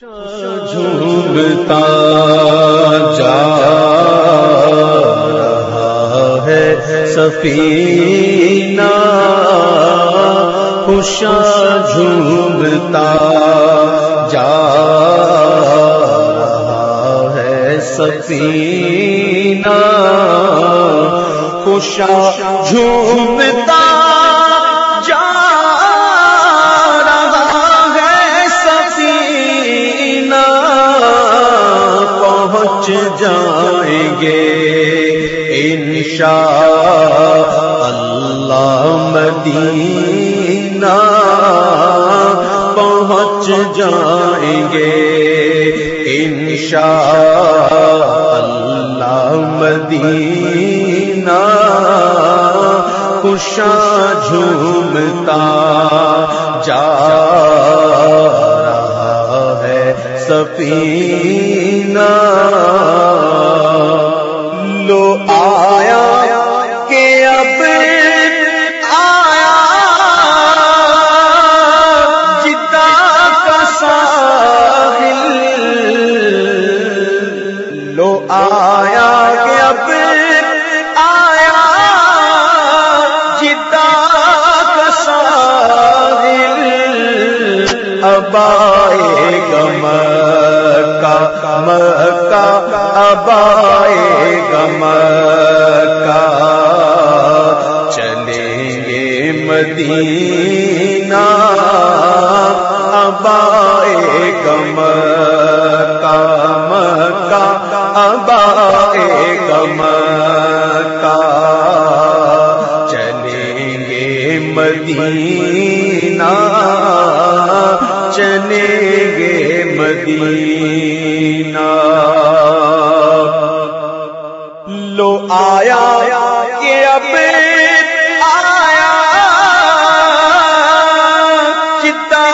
جھومتا جا رہا ہے۔ سفینہ خوشا جھومتا جا رہا ہے۔ سفینہ خوشا جھومتا انشاء اللہ مدینہ پہنچ جائیں گے۔ انشاء اللہ مدینہ خوشا جھومتا جا رہا ہے سفینہ۔ مکہ مکہ اب آئے مکہ۔ چلیں گے مدینہ اب آئے گا مکہ مکہ اب آئے مکہ۔ چلیں گے مدینہ، چلیں گے مدینہ۔ آیا کہ اب آیا کتا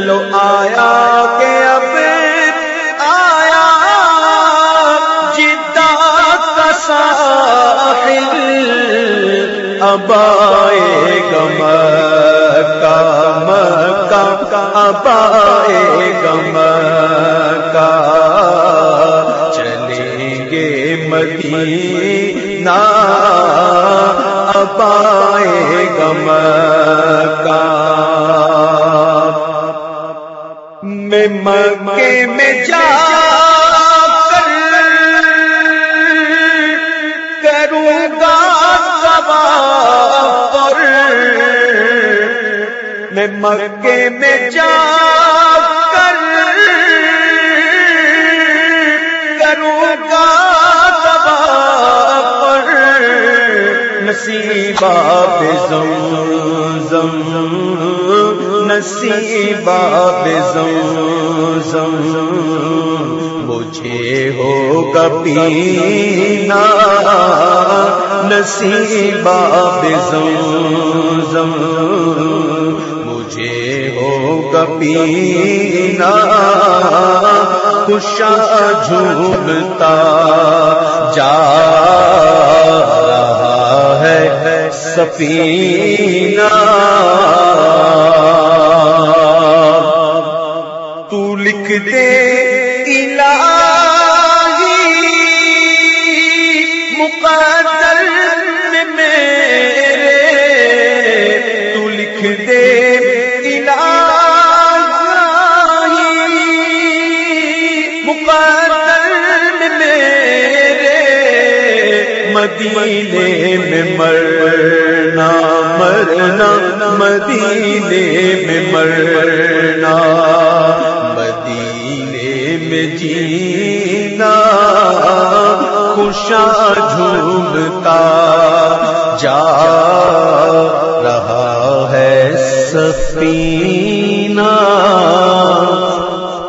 لو آیا کہ اب آیا جدا کا ساحل اب آئے گا مکہ مکہ اب آئے گا مدینہ اب آئے گا مکہ۔ میں مکے میں جا کروں گا سوار۔ میں مکے میں جا کر کروں گا نصیبہ پہ زم زم نصیبہ پہ زم زم مجھے ہوگا پینا نصیبہ پہ زم زم مجھے ہوگا پینا خوشا جھومتا سفینہ مدینے میں مرنا مرنا، مدینے میں مرنا، مدینے میں جینا خوشا جھومتا، جا رہا ہے سفینہ،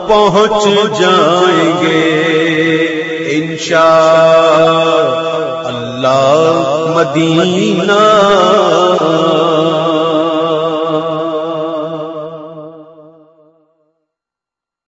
پہنچ جائیں گے انشاء اللہ۔ مدینہ۔